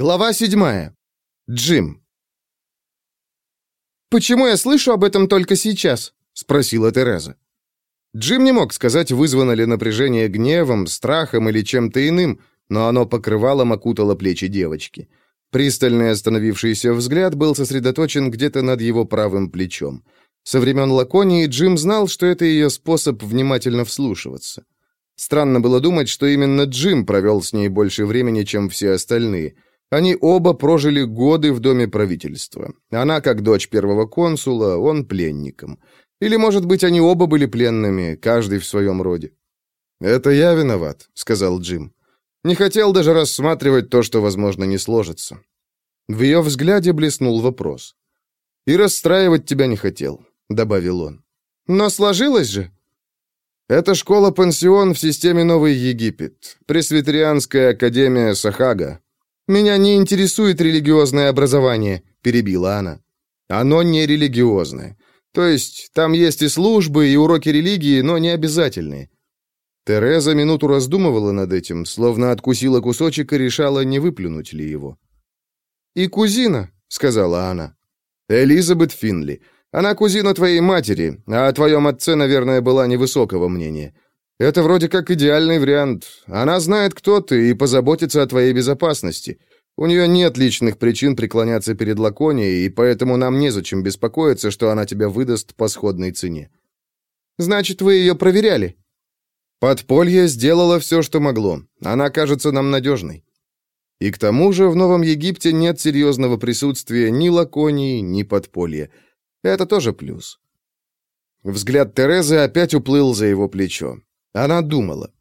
Глава седьмая. Джим. «Почему я слышу об этом только сейчас?» — спросила Тереза. Джим не мог сказать, вызвано ли напряжение гневом, страхом или чем-то иным, но оно покрывало, окутало плечи девочки. Пристальный остановившийся взгляд был сосредоточен где-то над его правым плечом. Со времен Лаконии Джим знал, что это ее способ внимательно вслушиваться. Странно было думать, что именно Джим провел с ней больше времени, чем все остальные — они оба прожили годы в доме правительства. Она как дочь первого консула, он пленником. Или, может быть, они оба были пленными, каждый в своем роде. «Это я виноват», — сказал Джим. «Не хотел даже рассматривать то, что, возможно, не сложится». В ее взгляде блеснул вопрос. «И расстраивать тебя не хотел», — добавил он. «Но сложилось же». «Это школа-пансион в системе Новый Египет, Пресвитерианская академия Сахага», «Меня не интересует религиозное образование», — перебила она. «Оно не религиозное. То есть там есть и службы, и уроки религии, но не обязательные». Тереза минуту раздумывала над этим, словно откусила кусочек и решала, не выплюнуть ли его. «И кузина», — сказала она. «Элизабет Финли. Она кузина твоей матери, а о твоем отце, наверное, была невысокого мнения. Это вроде как идеальный вариант. Она знает, кто ты, и позаботится о твоей безопасности. У нее нет личных причин преклоняться перед Лаконией, и поэтому нам незачем беспокоиться, что она тебя выдаст по сходной цене. Значит, вы ее проверяли? Подполье сделало все, что могло. Она кажется нам надежной. И к тому же в Новом Египте нет серьезного присутствия ни Лаконии, ни подполья. Это тоже плюс. Взгляд Терезы опять уплыл за его плечо. Она думала.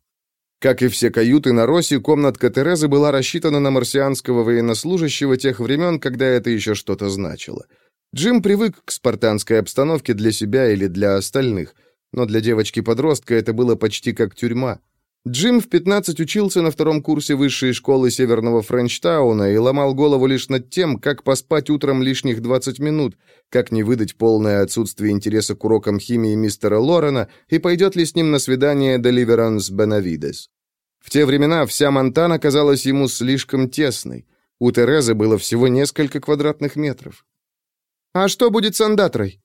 Как и все каюты на Росе, комнатка Терезы была рассчитана на марсианского военнослужащего тех времен, когда это еще что-то значило. Джим привык к спартанской обстановке для себя или для остальных, но для девочки-подростка это было почти как тюрьма. Джим в 15 учился на втором курсе высшей школы Северного Френчтауна и ломал голову лишь над тем, как поспать утром лишних 20 минут, как не выдать полное отсутствие интереса к урокам химии мистера Лорена и пойдет ли с ним на свидание Деливеранс Бенавидес. В те времена вся Монтана казалась ему слишком тесной. У Терезы было всего несколько квадратных метров. «А что будет с Андатрой?»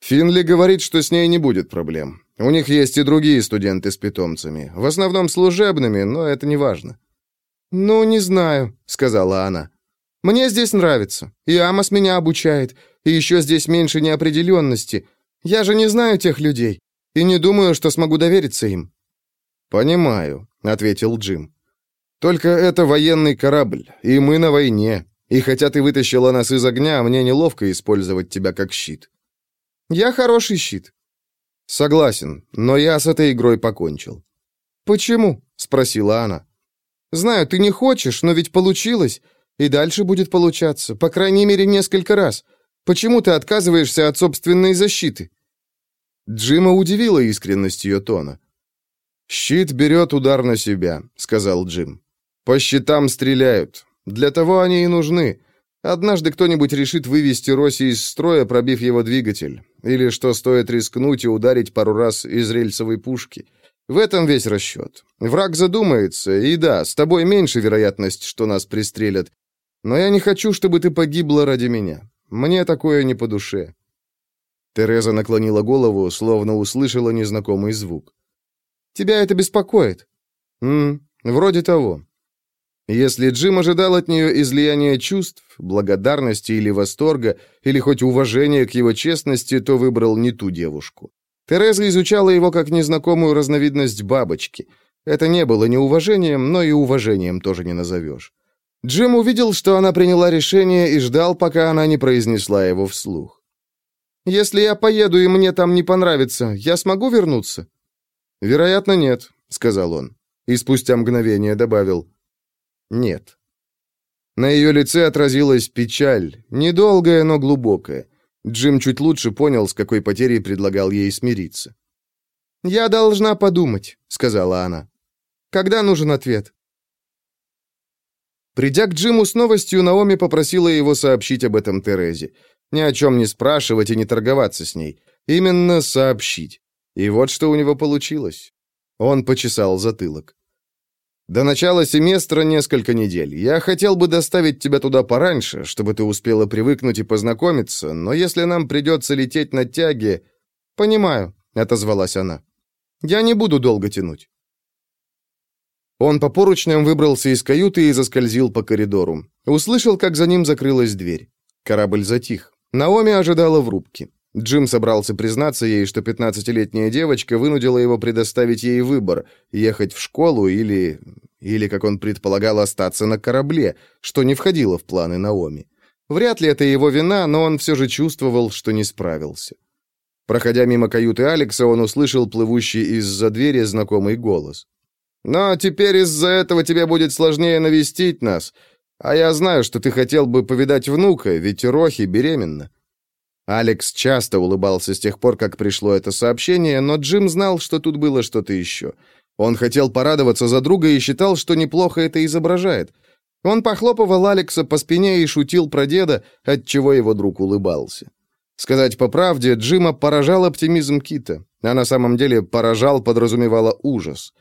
Финли говорит, что с ней не будет проблем. У них есть и другие студенты с питомцами, в основном служебными, но это не важно. «Ну, не знаю», — сказала она. «Мне здесь нравится, и Амос меня обучает, и еще здесь меньше неопределенности. Я же не знаю тех людей, и не думаю, что смогу довериться им». «Понимаю», — ответил Джим. «Только это военный корабль, и мы на войне, и хотя ты вытащила нас из огня, мне неловко использовать тебя как щит». «Я хороший щит», «Согласен, но я с этой игрой покончил». «Почему?» — спросила она. «Знаю, ты не хочешь, но ведь получилось, и дальше будет получаться, по крайней мере, несколько раз. Почему ты отказываешься от собственной защиты?» Джима удивила искренность ее тона. «Щит берет удар на себя», — сказал Джим. «По щитам стреляют. Для того они и нужны. Однажды кто-нибудь решит вывести Росси из строя, пробив его двигатель. Или что стоит рискнуть и ударить пару раз из рельсовой пушки. В этом весь расчет. Враг задумается, и да, с тобой меньше вероятность, что нас пристрелят. Но я не хочу, чтобы ты погибла ради меня. Мне такое не по душе». Тереза наклонила голову, словно услышала незнакомый звук. «Тебя это беспокоит?» «М, вроде того. Если Джим ожидал от нее излияния чувств, благодарности или восторга, или хоть уважения к его честности, то выбрал не ту девушку. Тереза изучала его как незнакомую разновидность бабочки. Это не было ни уважением, но и уважением тоже не назовешь. Джим увидел, что она приняла решение и ждал, пока она не произнесла его вслух. «Если я поеду и мне там не понравится, я смогу вернуться?» «Вероятно, нет», — сказал он. И спустя мгновение добавил. Нет. На ее лице отразилась печаль, недолгая, но глубокая. Джим чуть лучше понял, с какой потерей предлагал ей смириться. «Я должна подумать», — сказала она. «Когда нужен ответ?» Придя к Джиму с новостью, Наоми попросила его сообщить об этом Терезе. Ни о чем не спрашивать и не торговаться с ней. Именно сообщить. И вот что у него получилось. Он почесал затылок. До начала семестра несколько недель. Я хотел бы доставить тебя туда пораньше, чтобы ты успела привыкнуть и познакомиться, но если нам придется лететь на тяге...» «Понимаю», — отозвалась она. «Я не буду долго тянуть». Он по поручням выбрался из каюты и заскользил по коридору. Услышал, как за ним закрылась дверь. Корабль затих. Наоми ожидала в рубке. Джим собрался признаться ей, что пятнадцатилетняя девочка вынудила его предоставить ей выбор – ехать в школу или... или, как он предполагал, остаться на корабле, что не входило в планы Наоми. Вряд ли это его вина, но он все же чувствовал, что не справился. Проходя мимо каюты Алекса, он услышал плывущий из-за двери знакомый голос. «Но теперь из-за этого тебе будет сложнее навестить нас. А я знаю, что ты хотел бы повидать внука, ведь Рохи беременна». Алекс часто улыбался с тех пор, как пришло это сообщение, но Джим знал, что тут было что-то еще. Он хотел порадоваться за друга и считал, что неплохо это изображает. Он похлопывал Алекса по спине и шутил про деда, отчего его друг улыбался. Сказать по правде, Джима поражал оптимизм Кита, а на самом деле поражал подразумевало ужас.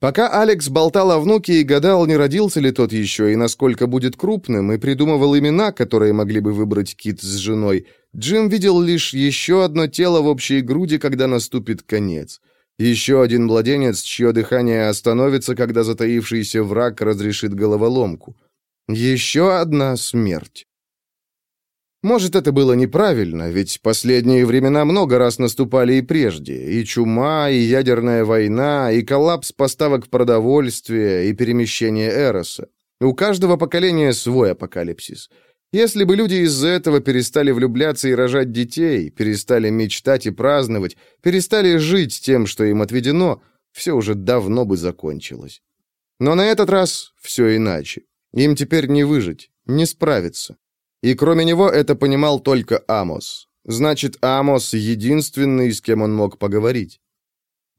Пока Алекс болтал о внуке и гадал, не родился ли тот еще и насколько будет крупным, и придумывал имена, которые могли бы выбрать Кит с женой, Джим видел лишь еще одно тело в общей груди, когда наступит конец. Еще один младенец, чье дыхание остановится, когда затаившийся враг разрешит головоломку. Еще одна смерть. Может, это было неправильно, ведь последние времена много раз наступали и прежде. И чума, и ядерная война, и коллапс поставок продовольствия, и перемещение Эроса. У каждого поколения свой апокалипсис. Если бы люди из-за этого перестали влюбляться и рожать детей, перестали мечтать и праздновать, перестали жить тем, что им отведено, все уже давно бы закончилось. Но на этот раз все иначе. Им теперь не выжить, не справиться. И кроме него это понимал только Амос. Значит, Амос — единственный, с кем он мог поговорить.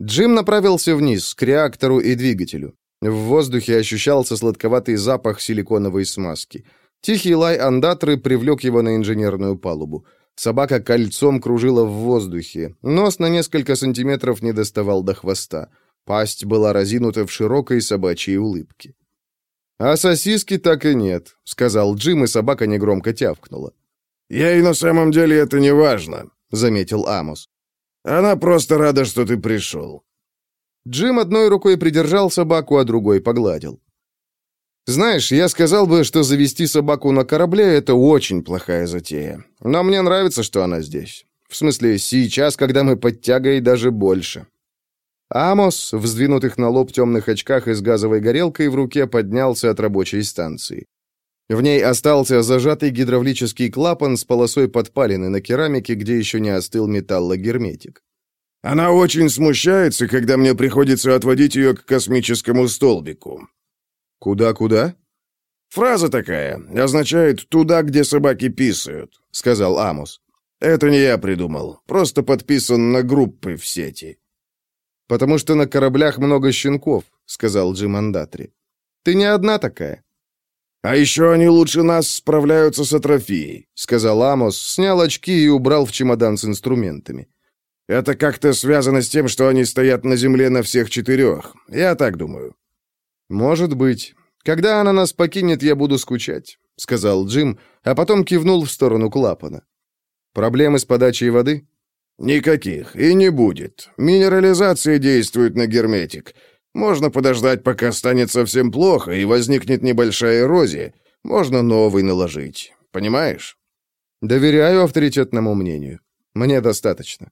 Джим направился вниз, к реактору и двигателю. В воздухе ощущался сладковатый запах силиконовой смазки — Тихий лай андатры привлек его на инженерную палубу. Собака кольцом кружила в воздухе. Нос на несколько сантиметров не доставал до хвоста. Пасть была разинута в широкой собачьей улыбке. «А сосиски так и нет», — сказал Джим, и собака негромко тявкнула. «Ей на самом деле это не важно», — заметил Амос. «Она просто рада, что ты пришел». Джим одной рукой придержал собаку, а другой погладил. Знаешь, я сказал бы, что завести собаку на корабле — это очень плохая затея. Но мне нравится, что она здесь. В смысле, сейчас, когда мы под тягой, даже больше. Амос, в сдвинутых на лоб темных очках и с газовой горелкой в руке, поднялся от рабочей станции. В ней остался зажатый гидравлический клапан с полосой подпалины на керамике, где еще не остыл металлогерметик. «Она очень смущается, когда мне приходится отводить ее к космическому столбику. «Куда-куда?» «Фраза такая, означает «туда, где собаки писают», — сказал Амус. «Это не я придумал, просто подписан на группы в сети». «Потому что на кораблях много щенков», — сказал Джим Андатри. «Ты не одна такая». «А еще они лучше нас справляются с атрофией», — сказал Амос, снял очки и убрал в чемодан с инструментами. «Это как-то связано с тем, что они стоят на земле на всех четырех. Я так думаю». «Может быть. Когда она нас покинет, я буду скучать», — сказал Джим, а потом кивнул в сторону клапана. «Проблемы с подачей воды?» «Никаких, и не будет. Минерализация действует на герметик. Можно подождать, пока станет совсем плохо, и возникнет небольшая эрозия. Можно новый наложить. Понимаешь?» «Доверяю авторитетному мнению. Мне достаточно».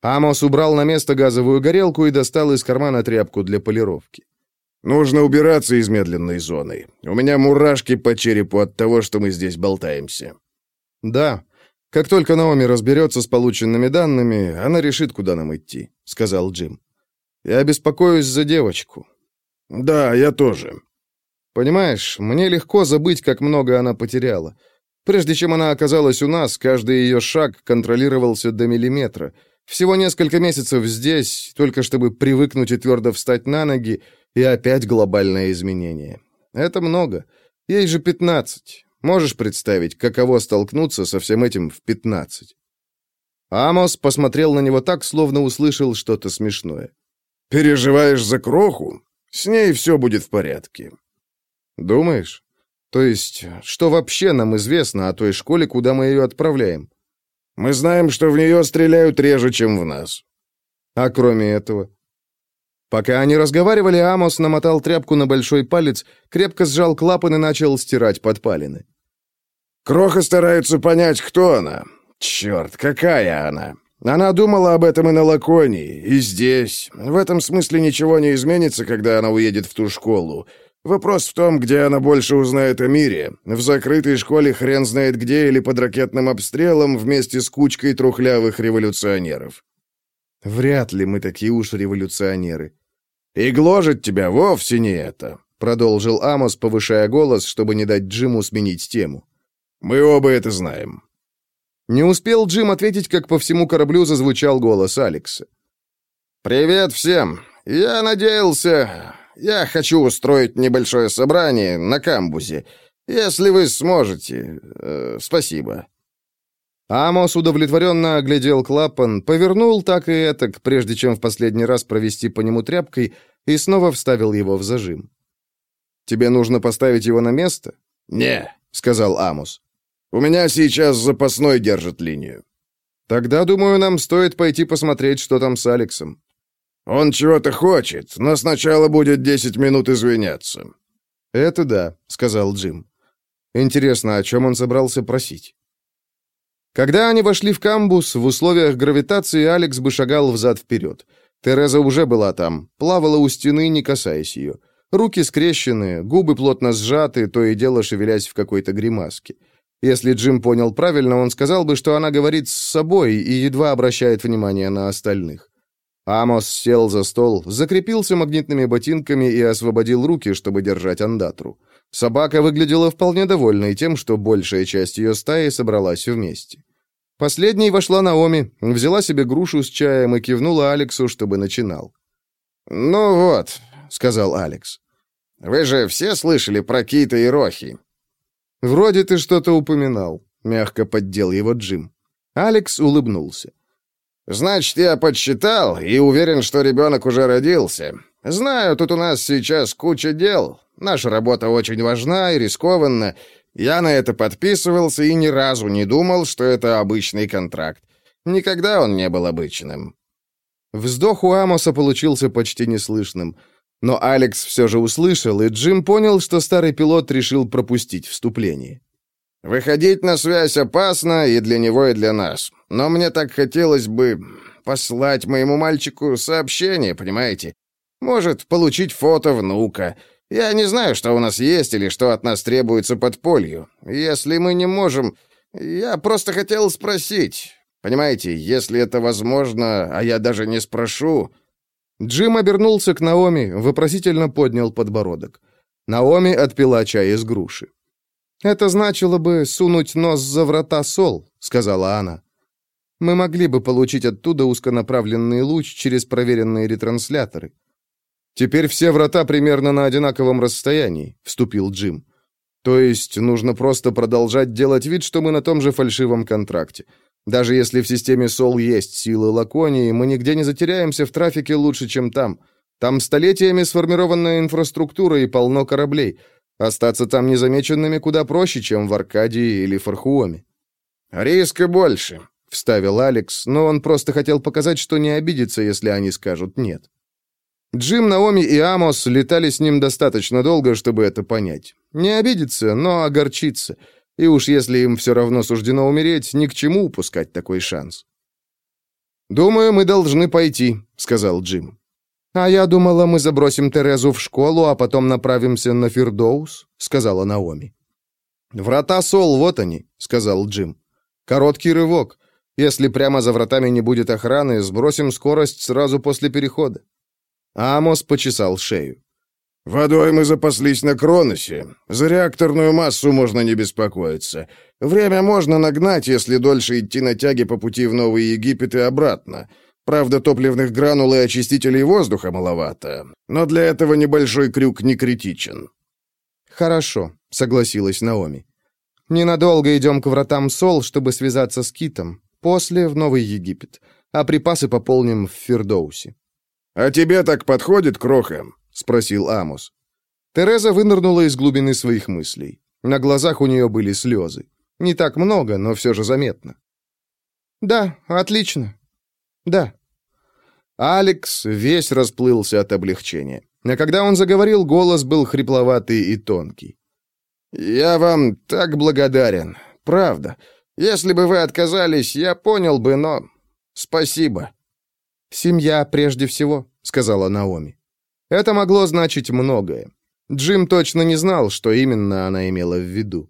Амос убрал на место газовую горелку и достал из кармана тряпку для полировки. Нужно убираться из медленной зоны. У меня мурашки по черепу от того, что мы здесь болтаемся. Да. Как только Наоми разберется с полученными данными, она решит, куда нам идти, сказал Джим. Я беспокоюсь за девочку. Да, я тоже. Понимаешь, мне легко забыть, как много она потеряла. Прежде чем она оказалась у нас, каждый ее шаг контролировался до миллиметра. Всего несколько месяцев здесь, только чтобы привыкнуть и твердо встать на ноги, и опять глобальное изменение. Это много. Ей же 15. Можешь представить, каково столкнуться со всем этим в 15? Амос посмотрел на него так, словно услышал что-то смешное. «Переживаешь за кроху?» С ней все будет в порядке». «Думаешь? То есть, что вообще нам известно о той школе, куда мы ее отправляем?» «Мы знаем, что в нее стреляют реже, чем в нас». «А кроме этого?» Пока они разговаривали, Амос намотал тряпку на большой палец, крепко сжал клапан и начал стирать подпалины. «Кроха стараются понять, кто она. Черт, какая она. Она думала об этом и на Лаконии, и здесь. В этом смысле ничего не изменится, когда она уедет в ту школу. Вопрос в том, где она больше узнает о мире. В закрытой школе хрен знает где или под ракетным обстрелом вместе с кучкой трухлявых революционеров. Вряд ли мы такие уж революционеры. И гложет тебя вовсе не это, продолжил Амос, повышая голос, чтобы не дать Джиму сменить тему. Мы оба это знаем. Не успел Джим ответить, как по всему кораблю зазвучал голос Алекса. «Привет всем! Я надеялся... Я хочу устроить небольшое собрание на камбузе. Если вы сможете... Э, спасибо». Амос удовлетворенно оглядел клапан, повернул так и этак, прежде чем в последний раз провести по нему тряпкой, и снова вставил его в зажим. «Тебе нужно поставить его на место?» «Не», — сказал Амос. У меня сейчас запасной держит линию. Тогда, думаю, нам стоит пойти посмотреть, что там с Алексом. Он чего-то хочет, но сначала будет десять минут извиняться. Это да, сказал Джим. Интересно, о чем он собрался просить? Когда они вошли в камбус, в условиях гравитации Алекс бы шагал взад-вперед. Тереза уже была там, плавала у стены, не касаясь ее. Руки скрещены, губы плотно сжаты, то и дело шевелясь в какой-то гримаске. Если Джим понял правильно, он сказал бы, что она говорит с собой и едва обращает внимание на остальных. Амос сел за стол, закрепился магнитными ботинками и освободил руки, чтобы держать андатру. Собака выглядела вполне довольной тем, что большая часть ее стаи собралась вместе. Последней вошла Наоми, взяла себе грушу с чаем и кивнула Алексу, чтобы начинал. «Ну вот», — сказал Алекс, — «вы же все слышали про Кита и Рохи?» «Вроде ты что-то упоминал», — мягко поддел его Джим. Алекс улыбнулся. «Значит, я подсчитал и уверен, что ребенок уже родился. Знаю, тут у нас сейчас куча дел. Наша работа очень важна и рискованна. Я на это подписывался и ни разу не думал, что это обычный контракт. Никогда он не был обычным». Вздох у Амоса получился почти неслышным — но Алекс все же услышал, и Джим понял, что старый пилот решил пропустить вступление. «Выходить на связь опасно и для него, и для нас. Но мне так хотелось бы послать моему мальчику сообщение, понимаете? Может, получить фото внука. Я не знаю, что у нас есть или что от нас требуется под полью. Если мы не можем... Я просто хотел спросить. Понимаете, если это возможно, а я даже не спрошу, Джим обернулся к Наоми, вопросительно поднял подбородок. Наоми отпила чай из груши. «Это значило бы сунуть нос за врата Сол», — сказала она. «Мы могли бы получить оттуда узконаправленный луч через проверенные ретрансляторы». «Теперь все врата примерно на одинаковом расстоянии», — вступил Джим. «То есть нужно просто продолжать делать вид, что мы на том же фальшивом контракте. Даже если в системе СОЛ есть силы Лаконии, мы нигде не затеряемся в трафике лучше, чем там. Там столетиями сформированная инфраструктура и полно кораблей. Остаться там незамеченными куда проще, чем в Аркадии или Фархуоме. «Риска больше», — вставил Алекс, но он просто хотел показать, что не обидится, если они скажут «нет». Джим, Наоми и Амос летали с ним достаточно долго, чтобы это понять. Не обидеться, но огорчиться — и уж если им все равно суждено умереть, ни к чему упускать такой шанс. «Думаю, мы должны пойти», — сказал Джим. «А я думала, мы забросим Терезу в школу, а потом направимся на Фирдоус», — сказала Наоми. «Врата Сол, вот они», — сказал Джим. «Короткий рывок. Если прямо за вратами не будет охраны, сбросим скорость сразу после перехода». Амос почесал шею. «Водой мы запаслись на Кроносе. За реакторную массу можно не беспокоиться. Время можно нагнать, если дольше идти на тяге по пути в Новый Египет и обратно. Правда, топливных гранул и очистителей воздуха маловато. Но для этого небольшой крюк не критичен». «Хорошо», — согласилась Наоми. «Ненадолго идем к вратам Сол, чтобы связаться с Китом. После — в Новый Египет. А припасы пополним в Фердоусе». «А тебе так подходит, Кроха?» — спросил Амос. Тереза вынырнула из глубины своих мыслей. На глазах у нее были слезы. Не так много, но все же заметно. «Да, отлично. Да». Алекс весь расплылся от облегчения. А когда он заговорил, голос был хрипловатый и тонкий. «Я вам так благодарен. Правда. Если бы вы отказались, я понял бы, но... Спасибо». «Семья прежде всего», — сказала Наоми. Это могло значить многое. Джим точно не знал, что именно она имела в виду.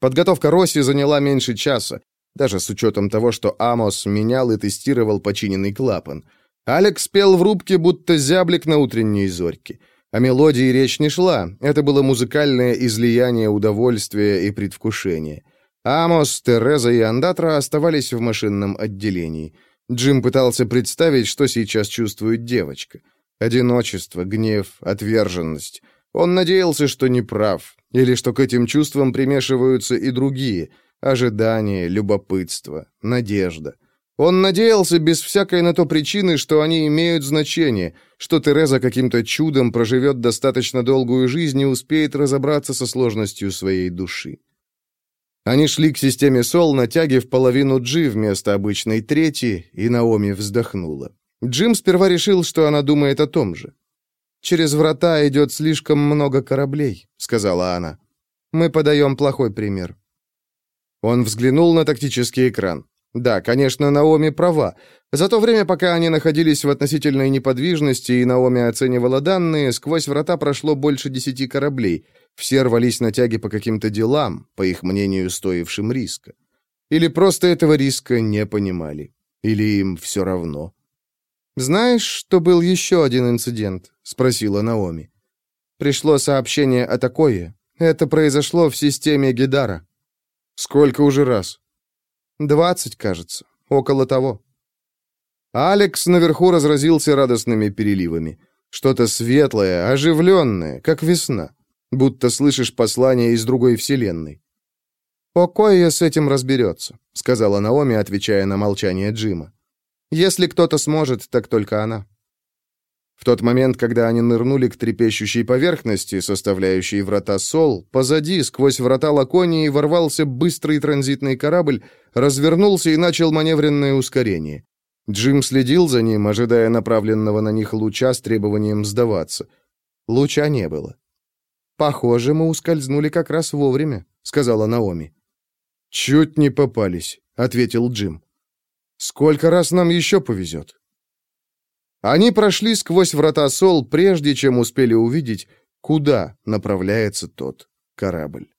Подготовка Росси заняла меньше часа, даже с учетом того, что Амос менял и тестировал починенный клапан. Алекс пел в рубке, будто зяблик на утренней зорьке. О мелодии речь не шла, это было музыкальное излияние удовольствия и предвкушения. Амос, Тереза и Андатра оставались в машинном отделении. Джим пытался представить, что сейчас чувствует девочка. Одиночество, гнев, отверженность. Он надеялся, что не прав, или что к этим чувствам примешиваются и другие — ожидание, любопытство, надежда. Он надеялся без всякой на то причины, что они имеют значение, что Тереза каким-то чудом проживет достаточно долгую жизнь и успеет разобраться со сложностью своей души. Они шли к системе Сол на половину G вместо обычной трети, и Наоми вздохнула. Джим сперва решил, что она думает о том же. «Через врата идет слишком много кораблей», — сказала она. «Мы подаем плохой пример». Он взглянул на тактический экран. Да, конечно, Наоми права. За то время, пока они находились в относительной неподвижности, и Наоми оценивала данные, сквозь врата прошло больше десяти кораблей. Все рвались на тяге по каким-то делам, по их мнению, стоившим риска. Или просто этого риска не понимали. Или им все равно. «Знаешь, что был еще один инцидент?» — спросила Наоми. «Пришло сообщение о такое. Это произошло в системе Гидара». «Сколько уже раз?» «Двадцать, кажется. Около того». Алекс наверху разразился радостными переливами. Что-то светлое, оживленное, как весна. Будто слышишь послание из другой вселенной. «Окоя с этим разберется», — сказала Наоми, отвечая на молчание Джима. Если кто-то сможет, так только она. В тот момент, когда они нырнули к трепещущей поверхности, составляющей врата Сол, позади, сквозь врата Лаконии, ворвался быстрый транзитный корабль, развернулся и начал маневренное ускорение. Джим следил за ним, ожидая направленного на них луча с требованием сдаваться. Луча не было. «Похоже, мы ускользнули как раз вовремя», — сказала Наоми. «Чуть не попались», — ответил Джим. Сколько раз нам еще повезет?» Они прошли сквозь врата Сол, прежде чем успели увидеть, куда направляется тот корабль.